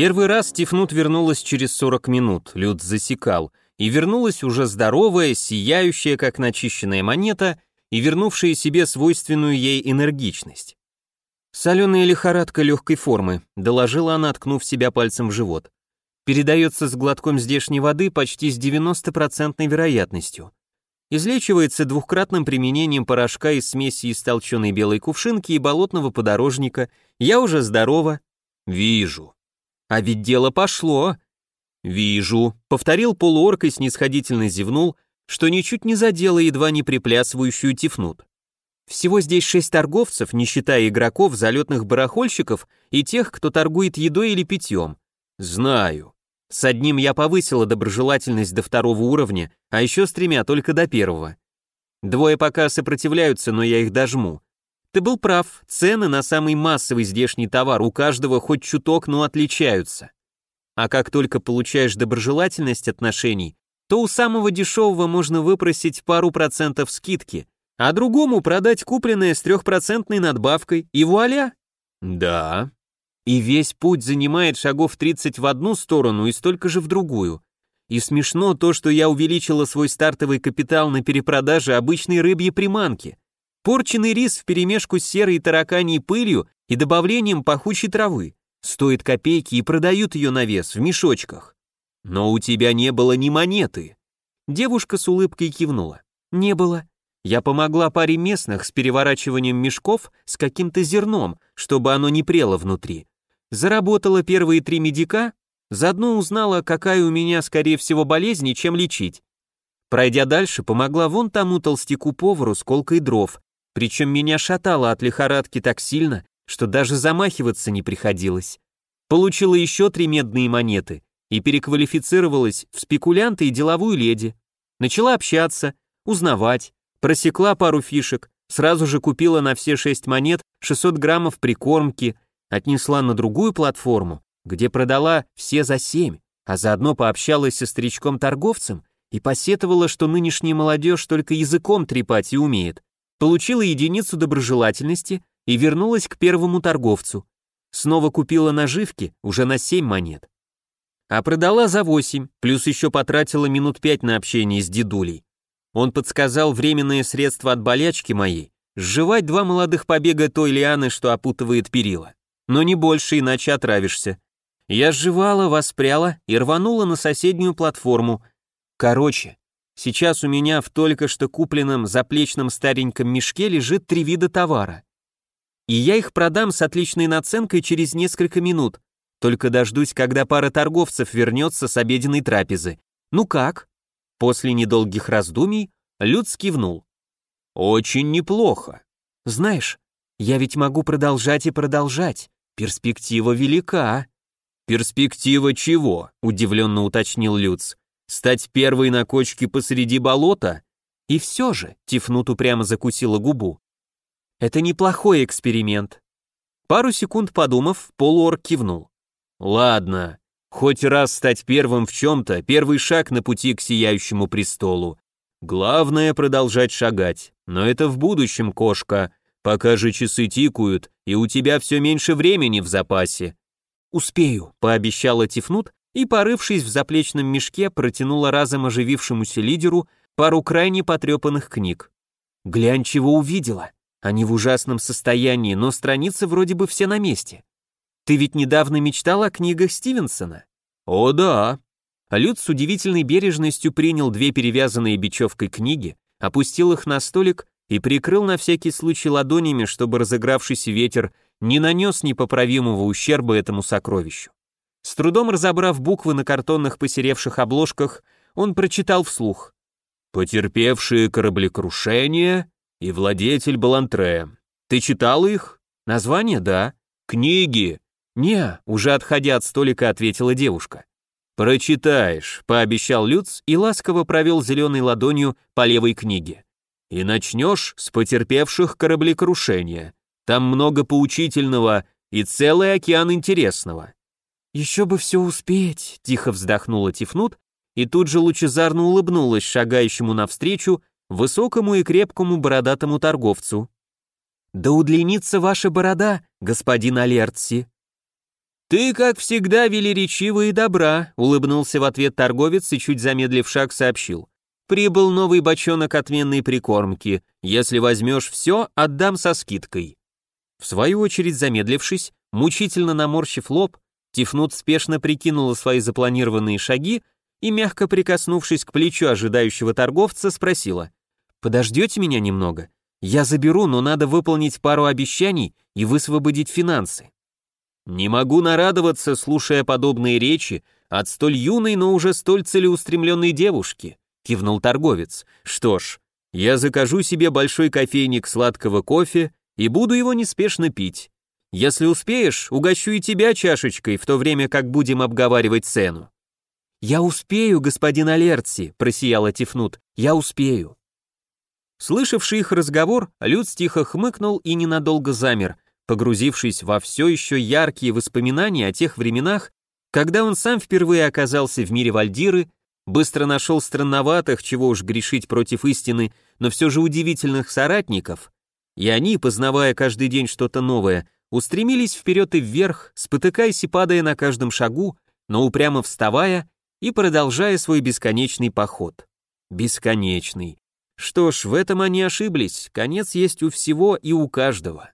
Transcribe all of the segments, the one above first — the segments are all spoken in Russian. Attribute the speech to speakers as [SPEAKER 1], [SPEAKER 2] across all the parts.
[SPEAKER 1] Первый раз Тифнут вернулась через 40 минут, Люд засекал, и вернулась уже здоровая, сияющая, как начищенная монета, и вернувшая себе свойственную ей энергичность. «Соленая лихорадка легкой формы», — доложила она, ткнув себя пальцем в живот. «Передается с глотком здешней воды почти с 90% вероятностью. Излечивается двухкратным применением порошка из смеси из толченой белой кувшинки и болотного подорожника. Я уже здорова». «Вижу», а ведь дело пошло. Вижу, повторил полуорк и снисходительно зевнул, что ничуть не задело едва не приплясывающую тифнут. Всего здесь шесть торговцев, не считая игроков, залетных барахольщиков и тех, кто торгует едой или питьем. Знаю. С одним я повысила доброжелательность до второго уровня, а еще с тремя только до первого. Двое пока сопротивляются, но я их дожму. Ты был прав, цены на самый массовый здешний товар у каждого хоть чуток, но отличаются. А как только получаешь доброжелательность отношений, то у самого дешевого можно выпросить пару процентов скидки, а другому продать купленное с трехпроцентной надбавкой, и вуаля! Да. И весь путь занимает шагов 30 в одну сторону и столько же в другую. И смешно то, что я увеличила свой стартовый капитал на перепродаже обычной рыбьей приманки. Порченый рис вперемешку с серой тараканьей пылью и добавлением пахучей травы. Стоит копейки и продают ее на вес в мешочках. Но у тебя не было ни монеты. Девушка с улыбкой кивнула. Не было. Я помогла паре местных с переворачиванием мешков с каким-то зерном, чтобы оно не прело внутри. Заработала первые три медика, заодно узнала, какая у меня, скорее всего, болезнь и чем лечить. Пройдя дальше, помогла вон тому толстяку-повару с колкой дров, причем меня шатало от лихорадки так сильно, что даже замахиваться не приходилось. Получила еще три медные монеты и переквалифицировалась в спекулянта и деловую леди. Начала общаться, узнавать, просекла пару фишек, сразу же купила на все шесть монет 600 граммов прикормки, отнесла на другую платформу, где продала все за семь, а заодно пообщалась со старичком-торговцем и посетовала, что нынешняя молодежь только языком трепать и умеет получила единицу доброжелательности и вернулась к первому торговцу. Снова купила наживки, уже на 7 монет. А продала за 8, плюс еще потратила минут 5 на общение с дедулей. Он подсказал временное средство от болячки моей, сживать два молодых побега той лианы, что опутывает перила. Но не больше, иначе отравишься. Я сживала, воспряла и рванула на соседнюю платформу. Короче, Сейчас у меня в только что купленном заплечном стареньком мешке лежит три вида товара. И я их продам с отличной наценкой через несколько минут. Только дождусь, когда пара торговцев вернется с обеденной трапезы. Ну как? После недолгих раздумий Люд скивнул. Очень неплохо. Знаешь, я ведь могу продолжать и продолжать. Перспектива велика. Перспектива чего? Удивленно уточнил Люц. Стать первой на кочке посреди болота? И все же, Тифнут упрямо закусила губу. Это неплохой эксперимент. Пару секунд подумав, полуорг кивнул. Ладно, хоть раз стать первым в чем-то, первый шаг на пути к сияющему престолу. Главное продолжать шагать, но это в будущем, кошка, пока же часы тикают, и у тебя все меньше времени в запасе. «Успею», — пообещала Тифнут и, порывшись в заплечном мешке, протянула разом оживившемуся лидеру пару крайне потрепанных книг. «Глянь, чего увидела. Они в ужасном состоянии, но страницы вроде бы все на месте. Ты ведь недавно мечтал о книгах Стивенсона?» «О, да». Люд с удивительной бережностью принял две перевязанные бечевкой книги, опустил их на столик и прикрыл на всякий случай ладонями, чтобы разыгравшийся ветер не нанес непоправимого ущерба этому сокровищу. С трудом разобрав буквы на картонных посеревших обложках, он прочитал вслух. «Потерпевшие кораблекрушение и владетель Балантре. Ты читал их? Название, да. Книги?» «Не», уже отходя от столика, ответила девушка. «Прочитаешь», — пообещал Люц и ласково провел зеленой ладонью по левой книге. «И начнешь с потерпевших кораблекрушения. Там много поучительного и целый океан интересного. «Еще бы все успеть», — тихо вздохнула Тифнут и тут же лучезарно улыбнулась шагающему навстречу высокому и крепкому бородатому торговцу. «Да удлинится ваша борода, господин Алертси», «Ты, как всегда, велеречива и добра», — улыбнулся в ответ торговец и, чуть замедлив шаг, сообщил. «Прибыл новый бочонок отменной прикормки. Если возьмешь все, отдам со скидкой». В свою очередь, замедлившись, мучительно наморщив лоб, Тифнут спешно прикинула свои запланированные шаги и, мягко прикоснувшись к плечу ожидающего торговца, спросила. «Подождете меня немного? Я заберу, но надо выполнить пару обещаний и высвободить финансы». «Не могу нарадоваться, слушая подобные речи от столь юной, но уже столь целеустремленной девушки», кивнул торговец. «Что ж, я закажу себе большой кофейник сладкого кофе и буду его неспешно пить. Если успеешь, угощу и тебя чашечкой, в то время как будем обговаривать цену». «Я успею, господин Алерци», — просияла Тифнут, — «я успею». Слышавший их разговор, Люц тихо хмыкнул и ненадолго замер, погрузившись во все еще яркие воспоминания о тех временах, когда он сам впервые оказался в мире Вальдиры, быстро нашел странноватых, чего уж грешить против истины, но все же удивительных соратников, и они, познавая каждый день что-то новое, устремились вперед и вверх, спотыкаясь и падая на каждом шагу, но упрямо вставая и продолжая свой бесконечный поход. Бесконечный. Что ж, в этом они ошиблись, конец есть у всего и у каждого.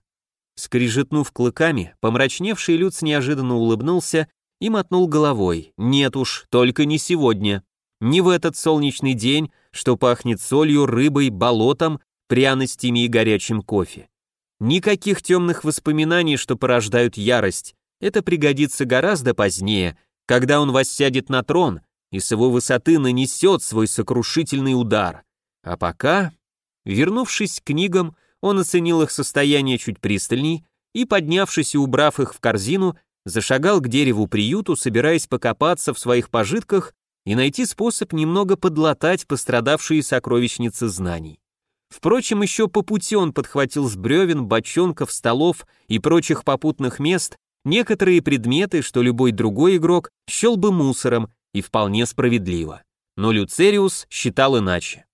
[SPEAKER 1] Скрижетнув клыками, помрачневший Люц неожиданно улыбнулся и мотнул головой. Нет уж, только не сегодня. Не в этот солнечный день, что пахнет солью, рыбой, болотом, пряностями и горячим кофе. Никаких темных воспоминаний, что порождают ярость. Это пригодится гораздо позднее, когда он воссядет на трон и с его высоты нанесет свой сокрушительный удар. А пока, вернувшись к книгам, он оценил их состояние чуть пристальней и, поднявшись и убрав их в корзину, зашагал к дереву-приюту, собираясь покопаться в своих пожитках и найти способ немного подлатать пострадавшие сокровищницы знаний. Впрочем, еще по пути он подхватил с бревен, бочонков, столов и прочих попутных мест некоторые предметы, что любой другой игрок счел бы мусором, и вполне справедливо. Но Люцериус считал иначе.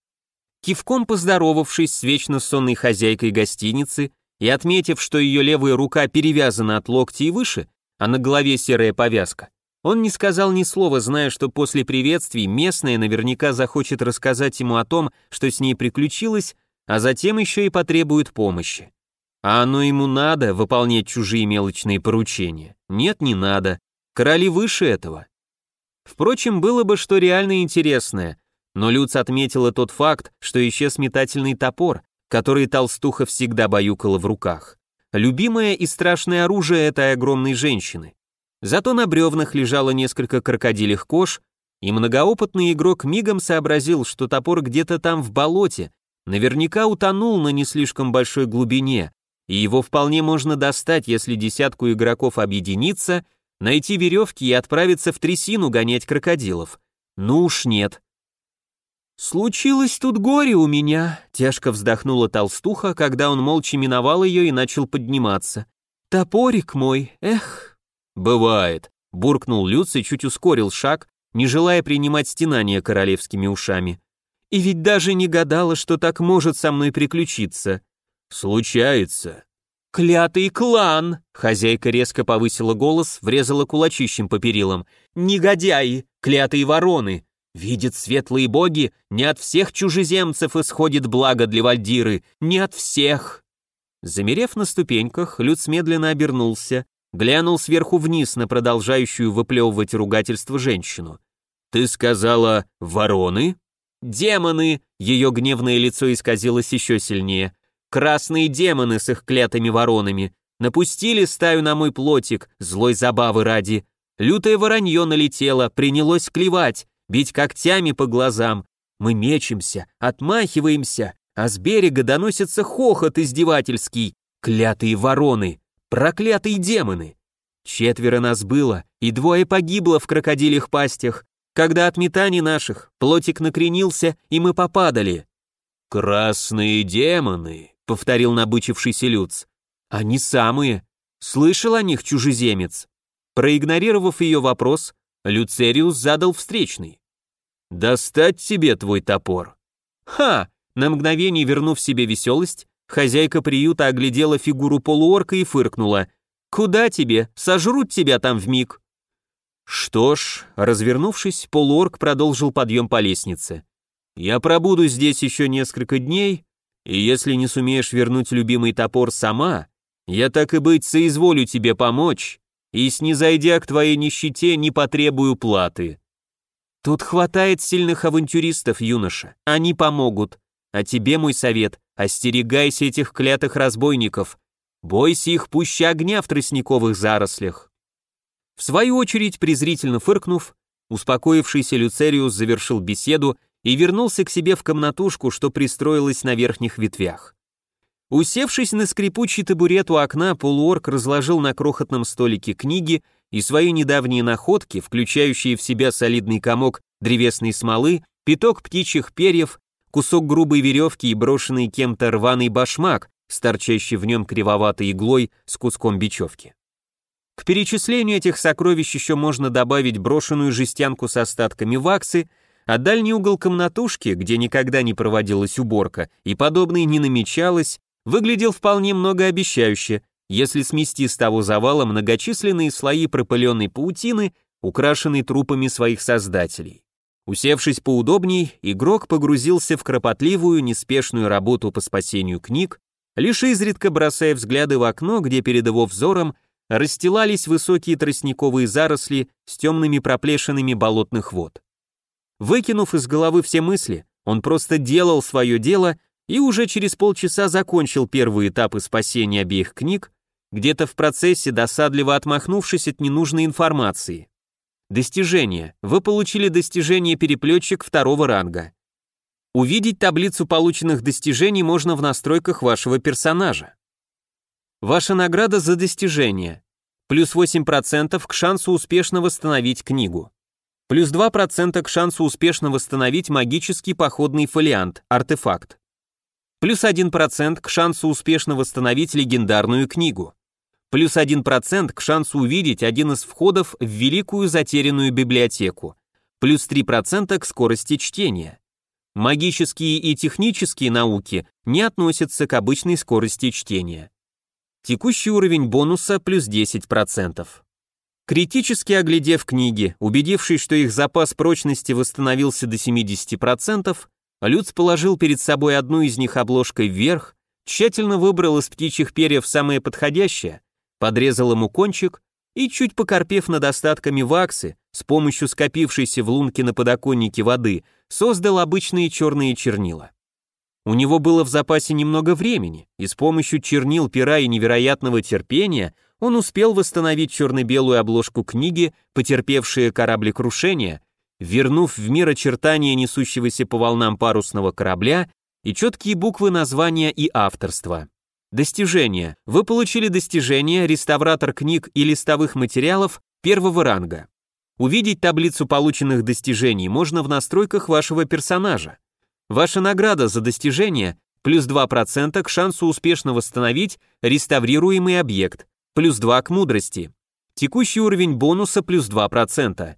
[SPEAKER 1] Кивком поздоровавшись с вечно сонной хозяйкой гостиницы и отметив, что ее левая рука перевязана от локтя и выше, а на голове серая повязка, он не сказал ни слова, зная, что после приветствий местная наверняка захочет рассказать ему о том, что с ней приключилось, а затем еще и потребует помощи. А оно ему надо выполнять чужие мелочные поручения? Нет, не надо. Короли выше этого. Впрочем, было бы что реально интересное, но Люц отметила тот факт, что исчез метательный топор, который толстуха всегда баюкала в руках. Любимое и страшное оружие этой огромной женщины. Зато на бревнах лежало несколько крокодилих кож, и многоопытный игрок мигом сообразил, что топор где-то там в болоте, наверняка утонул на не слишком большой глубине, и его вполне можно достать, если десятку игроков объединиться, найти веревки и отправиться в трясину гонять крокодилов. Ну уж нет. «Случилось тут горе у меня», — тяжко вздохнула толстуха, когда он молча миновал ее и начал подниматься. «Топорик мой, эх». «Бывает», — буркнул Люц и чуть ускорил шаг, не желая принимать стенания королевскими ушами. «И ведь даже не гадала, что так может со мной приключиться». «Случается». «Клятый клан!» — хозяйка резко повысила голос, врезала кулачищем по перилам. «Негодяи! Клятые вороны! Видят светлые боги, не от всех чужеземцев исходит благо для Вальдиры, не от всех!» Замерев на ступеньках, Люц медленно обернулся, глянул сверху вниз на продолжающую выплевывать ругательство женщину. «Ты сказала вороны?» «Демоны!» — ее гневное лицо исказилось еще сильнее. Красные демоны с их клятыми воронами напустили стаю на мой плотик, злой забавы ради. Лютое воронье налетело, принялось клевать, бить когтями по глазам. Мы мечемся, отмахиваемся, а с берега доносится хохот издевательский. Клятые вороны, проклятые демоны. Четверо нас было, и двое погибло в крокодилях пастях. Когда от метаний наших плотик накренился, и мы попадали. «Красные демоны», — повторил набычившийся Люц. «Они самые. Слышал о них чужеземец?» Проигнорировав ее вопрос, Люцериус задал встречный. «Достать тебе твой топор». «Ха!» На мгновение вернув себе веселость, хозяйка приюта оглядела фигуру полуорка и фыркнула. Куда тебе? Сожрут тебя там в миг. Что ж, развернувшись, полуорг продолжил подъем по лестнице. Я пробуду здесь еще несколько дней, и если не сумеешь вернуть любимый топор сама, я так и быть соизволю тебе помочь, и, снизойдя к твоей нищете, не потребую платы. Тут хватает сильных авантюристов, юноша, они помогут. А тебе мой совет, остерегайся этих клятых разбойников, бойся их пуще огня в тростниковых зарослях. В свою очередь, презрительно фыркнув, успокоившийся Люцериус завершил беседу и вернулся к себе в комнатушку, что пристроилась на верхних ветвях. Усевшись на скрипучий табурет у окна, полуорк разложил на крохотном столике книги и свои недавние находки, включающие в себя солидный комок древесной смолы, пяток птичьих перьев, кусок грубой веревки и брошенный кем-то рваный башмак, старчащий в нем кривоватой иглой с куском бечевки. К перечислению этих сокровищ еще можно добавить брошенную жестянку с остатками ваксы, а дальний угол комнатушки, где никогда не проводилась уборка и подобное не намечалось, выглядел вполне многообещающе, если смести с того завала многочисленные слои пропыленной паутины, украшенной трупами своих создателей. Усевшись поудобней, игрок погрузился в кропотливую, неспешную работу по спасению книг, лишь изредка бросая взгляды в окно, где перед его взором расстилались высокие тростниковые заросли с темными проплешинами болотных вод. Выкинув из головы все мысли, он просто делал свое дело и уже через полчаса закончил первые этапы спасения обеих книг, где-то в процессе досадливо отмахнувшись от ненужной информации. Достижение. Вы получили достижение переплетчик второго ранга. Увидеть таблицу полученных достижений можно в настройках вашего персонажа. Ваша награда за достижение. Плюс 8% к шансу успешно восстановить книгу. Плюс 2% к шансу успешно восстановить магический походный фолиант, артефакт. Плюс 1% к шансу успешно восстановить легендарную книгу. Плюс 1% к шансу увидеть один из входов в великую затерянную библиотеку. Плюс 3% к скорости чтения. Магические и технические науки не относятся к обычной скорости чтения. Текущий уровень бонуса плюс 10%. Критически оглядев книги, убедившись, что их запас прочности восстановился до 70%, Люц положил перед собой одну из них обложкой вверх, тщательно выбрал из птичьих перьев самое подходящее, подрезал ему кончик и, чуть покорпев над остатками ваксы, с помощью скопившейся в лунке на подоконнике воды, создал обычные черные чернила. У него было в запасе немного времени, и с помощью чернил, пера и невероятного терпения он успел восстановить черно-белую обложку книги, потерпевшие кораблекрушение, вернув в мир очертания несущегося по волнам парусного корабля и четкие буквы названия и авторства. Достижение. Вы получили достижение реставратор книг и листовых материалов первого ранга. Увидеть таблицу полученных достижений можно в настройках вашего персонажа. Ваша награда за достижение плюс 2% к шансу успешно восстановить реставрируемый объект, плюс 2 к мудрости. Текущий уровень бонуса плюс 2%.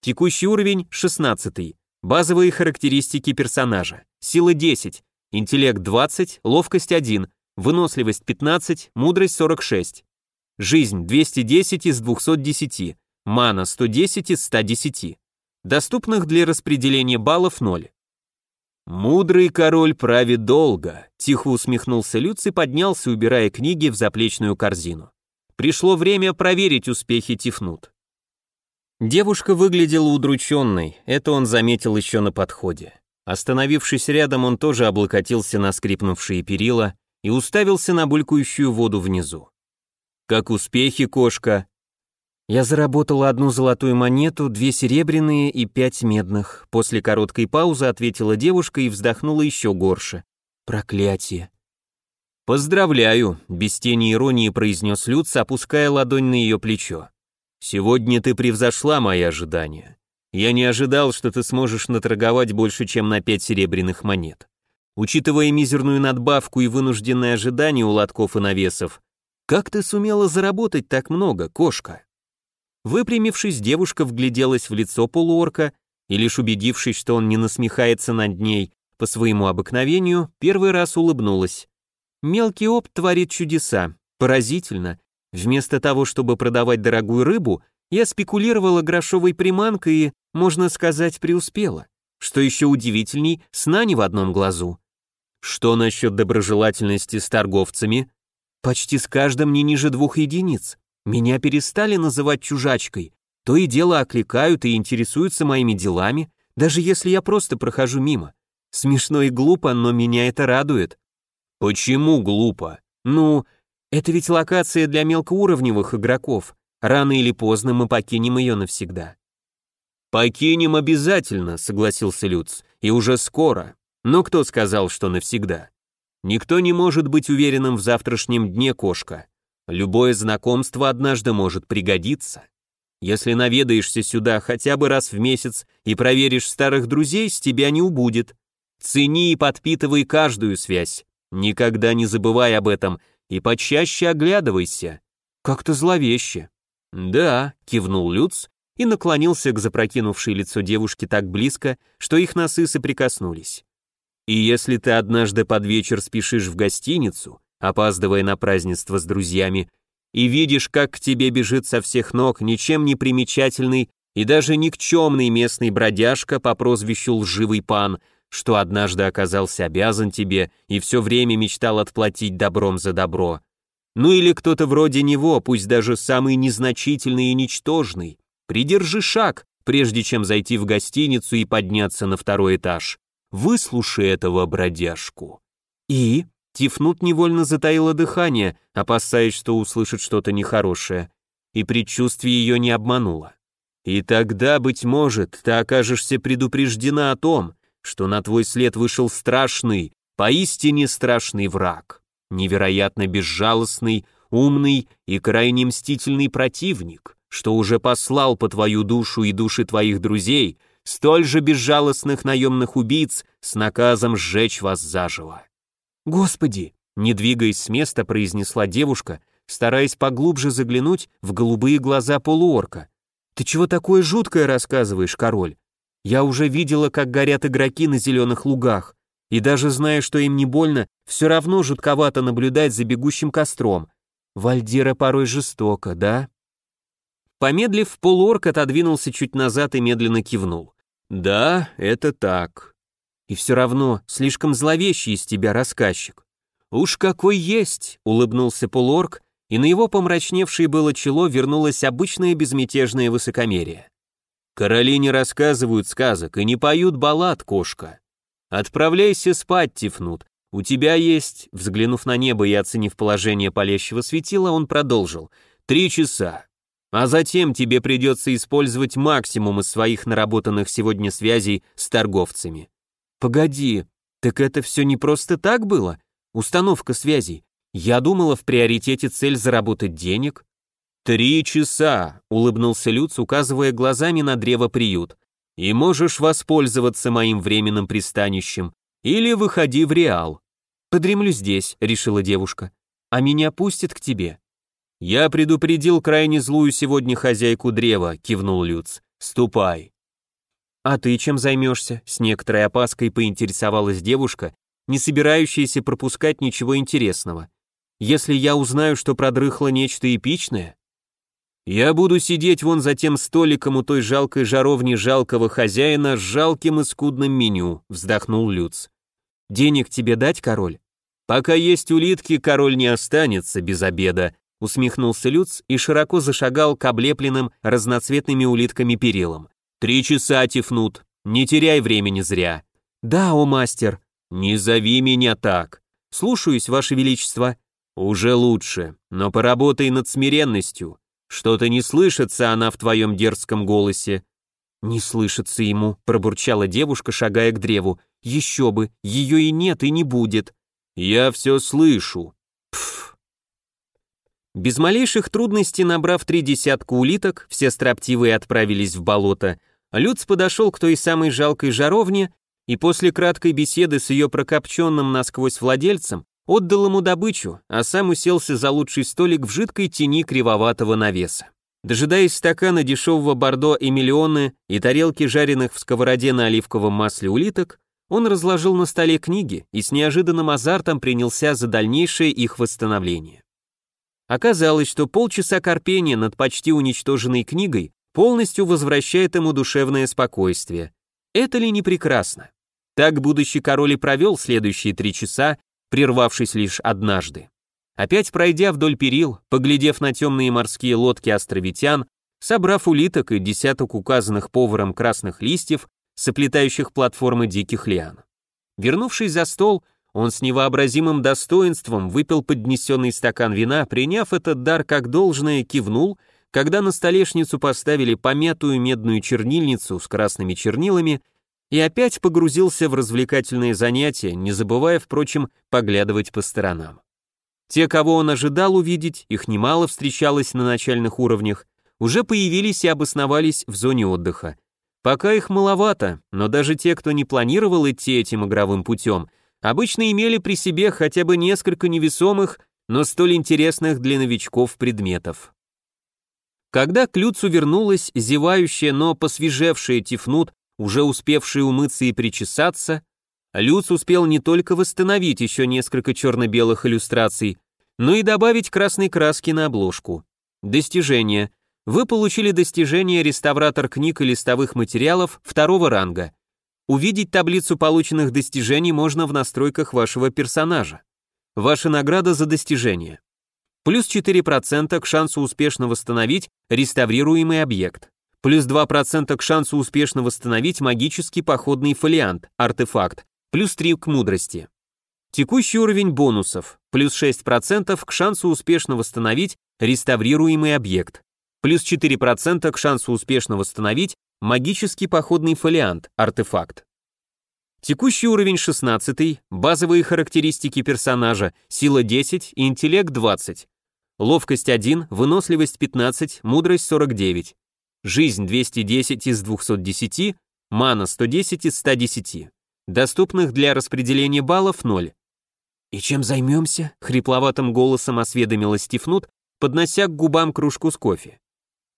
[SPEAKER 1] Текущий уровень 16. Базовые характеристики персонажа. Сила 10, интеллект 20, ловкость 1, выносливость 15, мудрость 46. Жизнь 210 из 210, мана 110 из 110. Доступных для распределения баллов 0. «Мудрый король правит долго», — тихо усмехнулся Люц и поднялся, убирая книги в заплечную корзину. Пришло время проверить успехи Тифнут. Девушка выглядела удрученной, это он заметил еще на подходе. Остановившись рядом, он тоже облокотился на скрипнувшие перила и уставился на булькающую воду внизу. «Как успехи, кошка?» Я заработала одну золотую монету, две серебряные и пять медных. После короткой паузы ответила девушка и вздохнула еще горше. Проклятие. «Поздравляю», — без тени иронии произнес Люц, опуская ладонь на ее плечо. «Сегодня ты превзошла мои ожидания. Я не ожидал, что ты сможешь наторговать больше, чем на пять серебряных монет. Учитывая мизерную надбавку и вынужденное ожидание у лотков и навесов, как ты сумела заработать так много, кошка?» Выпрямившись, девушка вгляделась в лицо полуорка и, лишь убедившись, что он не насмехается над ней, по своему обыкновению, первый раз улыбнулась. Мелкий опт творит чудеса. Поразительно. Вместо того, чтобы продавать дорогую рыбу, я спекулировала грошовой приманкой и, можно сказать, преуспела. Что еще удивительней, сна не в одном глазу. Что насчет доброжелательности с торговцами? Почти с каждым не ниже двух единиц. Меня перестали называть чужачкой. То и дело окликают и интересуются моими делами, даже если я просто прохожу мимо. Смешно и глупо, но меня это радует. Почему глупо? Ну, это ведь локация для мелкоуровневых игроков. Рано или поздно мы покинем ее навсегда. «Покинем обязательно», — согласился Люц, — «и уже скоро. Но кто сказал, что навсегда? Никто не может быть уверенным в завтрашнем дне, кошка. Любое знакомство однажды может пригодиться. Если наведаешься сюда хотя бы раз в месяц и проверишь старых друзей, с тебя не убудет. Цени и подпитывай каждую связь. Никогда не забывай об этом и почаще оглядывайся. Как-то зловеще. Да, кивнул Люц и наклонился к запрокинувшей лицо девушки так близко, что их носы соприкоснулись. И если ты однажды под вечер спешишь в гостиницу, опаздывая на празднество с друзьями, и видишь, как к тебе бежит со всех ног ничем не примечательный и даже никчемный местный бродяжка по прозвищу Лживый Пан, что однажды оказался обязан тебе и все время мечтал отплатить добром за добро. Ну или кто-то вроде него, пусть даже самый незначительный и ничтожный. Придержи шаг, прежде чем зайти в гостиницу и подняться на второй этаж. Выслушай этого бродяжку. И Тифнут невольно затаила дыхание, опасаясь, что услышит что-то нехорошее, и предчувствие ее не обмануло. И тогда, быть может, ты окажешься предупреждена о том, что на твой след вышел страшный, поистине страшный враг, невероятно безжалостный, умный и крайне мстительный противник, что уже послал по твою душу и души твоих друзей столь же безжалостных наемных убийц с наказом сжечь вас заживо. «Господи!» — не двигаясь с места, произнесла девушка, стараясь поглубже заглянуть в голубые глаза полуорка. «Ты чего такое жуткое рассказываешь, король? Я уже видела, как горят игроки на зеленых лугах, и даже зная, что им не больно, все равно жутковато наблюдать за бегущим костром. Вальдира порой жестоко, да? Помедлив, полуорк отодвинулся чуть назад и медленно кивнул. Да, это так. И все равно слишком зловещий из тебя рассказчик. Уж какой есть, улыбнулся полуорк, и на его помрачневшее было чело вернулось обычное безмятежное высокомерие. Короли не рассказывают сказок и не поют баллад, кошка. Отправляйся спать, Тифнут. У тебя есть, взглянув на небо и оценив положение палящего светила, он продолжил. Три часа. А затем тебе придется использовать максимум из своих наработанных сегодня связей с торговцами. Погоди, так это все не просто так было? Установка связей. Я думала в приоритете цель заработать денег, «Три часа», — улыбнулся Люц, указывая глазами на древо приют. «И можешь воспользоваться моим временным пристанищем. Или выходи в Реал». «Подремлю здесь», — решила девушка. «А меня пустят к тебе». «Я предупредил крайне злую сегодня хозяйку древа», — кивнул Люц. «Ступай». «А ты чем займешься?» — с некоторой опаской поинтересовалась девушка, не собирающаяся пропускать ничего интересного. «Если я узнаю, что продрыхло нечто эпичное...» Я буду сидеть вон за тем столиком у той жалкой жаровни жалкого хозяина с жалким и скудным меню, вздохнул Люц. Денег тебе дать, король? Пока есть улитки, король не останется без обеда, усмехнулся Люц и широко зашагал к облепленным разноцветными улитками перилам. Три часа тифнут, не теряй времени зря. Да, о мастер. Не зови меня так. Слушаюсь, ваше величество. Уже лучше, но поработай над смиренностью. Что-то не слышится она в твоем дерзком голосе. Не слышится ему, пробурчала девушка, шагая к древу. Еще бы, ее и нет, и не будет. Я все слышу. Пф. Без малейших трудностей, набрав три десятка улиток, все строптивые отправились в болото. Люц подошел к той самой жалкой жаровне и после краткой беседы с ее прокопченным насквозь владельцем Отдал ему добычу, а сам уселся за лучший столик в жидкой тени кривоватого навеса. Дожидаясь стакана дешевого бордо и миллионы и тарелки жареных в сковороде на оливковом масле улиток, он разложил на столе книги и с неожиданным азартом принялся за дальнейшее их восстановление. Оказалось, что полчаса корпения над почти уничтоженной книгой полностью возвращает ему душевное спокойствие. Это ли не прекрасно? Так будущий король и провел следующие три часа, прервавшись лишь однажды. Опять пройдя вдоль перил, поглядев на темные морские лодки островитян, собрав улиток и десяток указанных поваром красных листьев, соплетающих платформы диких лиан. Вернувшись за стол, он с невообразимым достоинством выпил поднесенный стакан вина, приняв этот дар как должное, кивнул, когда на столешницу поставили помятую медную чернильницу с красными чернилами и опять погрузился в развлекательные занятия, не забывая, впрочем, поглядывать по сторонам. Те, кого он ожидал увидеть, их немало встречалось на начальных уровнях, уже появились и обосновались в зоне отдыха. Пока их маловато, но даже те, кто не планировал идти этим игровым путем, обычно имели при себе хотя бы несколько невесомых, но столь интересных для новичков предметов. Когда к Люцу вернулась зевающая, но посвежевшая Тифнут, уже успевшая умыться и причесаться, Люц успел не только восстановить еще несколько черно-белых иллюстраций, но и добавить красной краски на обложку. Достижение. Вы получили достижение реставратор книг и листовых материалов второго ранга. Увидеть таблицу полученных достижений можно в настройках вашего персонажа. Ваша награда за достижение. Плюс 4% к шансу успешно восстановить реставрируемый объект. Плюс 2% к шансу успешно восстановить магический походный фолиант, артефакт. Плюс 3 к мудрости. Текущий уровень бонусов. Плюс 6% к шансу успешно восстановить реставрируемый объект плюс 4% к шансу успешно восстановить магический походный фолиант, артефакт. Текущий уровень 16, базовые характеристики персонажа, сила 10, интеллект 20, ловкость 1, выносливость 15, мудрость 49, жизнь 210 из 210, мана 110 из 110, доступных для распределения баллов 0. «И чем займемся?» — хрипловатым голосом осведомилась Стифнут, поднося к губам кружку с кофе.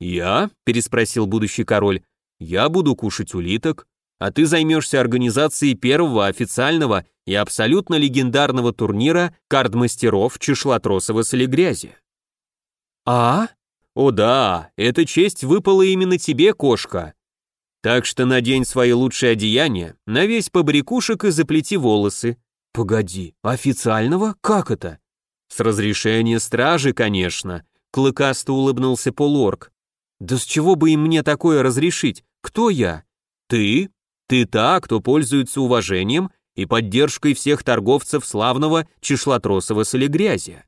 [SPEAKER 1] «Я?» — переспросил будущий король. «Я буду кушать улиток, а ты займешься организацией первого официального и абсолютно легендарного турнира кард-мастеров Чешлотросова Солигрязи». «А?» «О да, эта честь выпала именно тебе, кошка. Так что надень свои лучшие одеяния, навесь побрякушек и заплети волосы». «Погоди, официального? Как это?» «С разрешения стражи, конечно», — клыкасто улыбнулся полуорг. Да с чего бы им мне такое разрешить? Кто я? Ты? Ты та, кто пользуется уважением и поддержкой всех торговцев славного Чешлотросова солегрязя.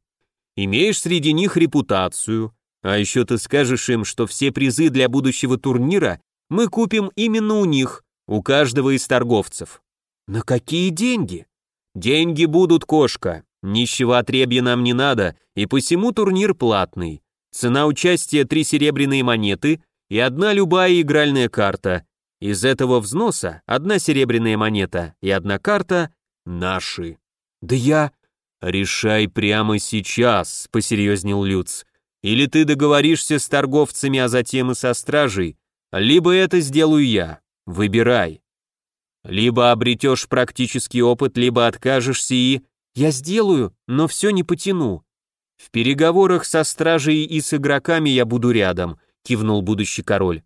[SPEAKER 1] Имеешь среди них репутацию, а еще ты скажешь им, что все призы для будущего турнира мы купим именно у них, у каждого из торговцев. На какие деньги? Деньги будут, кошка. Нищего отребья нам не надо, и посему турнир платный. Цена участия три серебряные монеты и одна любая игральная карта. Из этого взноса одна серебряная монета и одна карта наши. Да я... Решай прямо сейчас, посерьезнел Люц. Или ты договоришься с торговцами, а затем и со стражей, либо это сделаю я. Выбирай. Либо обретешь практический опыт, либо откажешься и... Я сделаю, но все не потяну. «В переговорах со стражей и с игроками я буду рядом», — кивнул будущий король.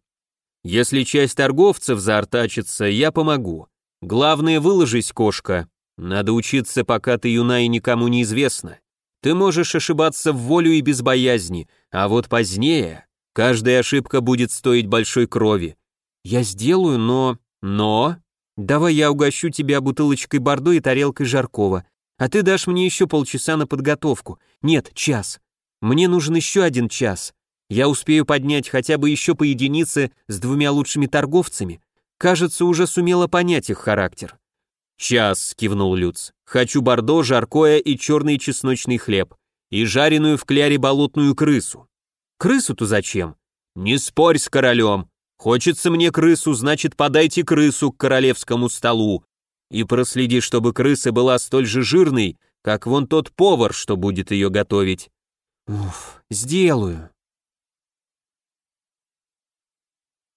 [SPEAKER 1] «Если часть торговцев заортачится, я помогу. Главное, выложись, кошка. Надо учиться, пока ты юна и никому не известна. Ты можешь ошибаться в волю и без боязни, а вот позднее каждая ошибка будет стоить большой крови. Я сделаю, но... Но... Давай я угощу тебя бутылочкой бордо и тарелкой жаркого. А ты дашь мне еще полчаса на подготовку. Нет, час. Мне нужен еще один час. Я успею поднять хотя бы еще по единице с двумя лучшими торговцами. Кажется, уже сумела понять их характер. «Час», — кивнул Люц. «Хочу бордо, жаркое и черный чесночный хлеб. И жареную в кляре болотную крысу». «Крысу-то зачем?» «Не спорь с королем. Хочется мне крысу, значит, подайте крысу к королевскому столу. И проследи, чтобы крыса была столь же жирной, как вон тот повар, что будет ее готовить. Уф, сделаю.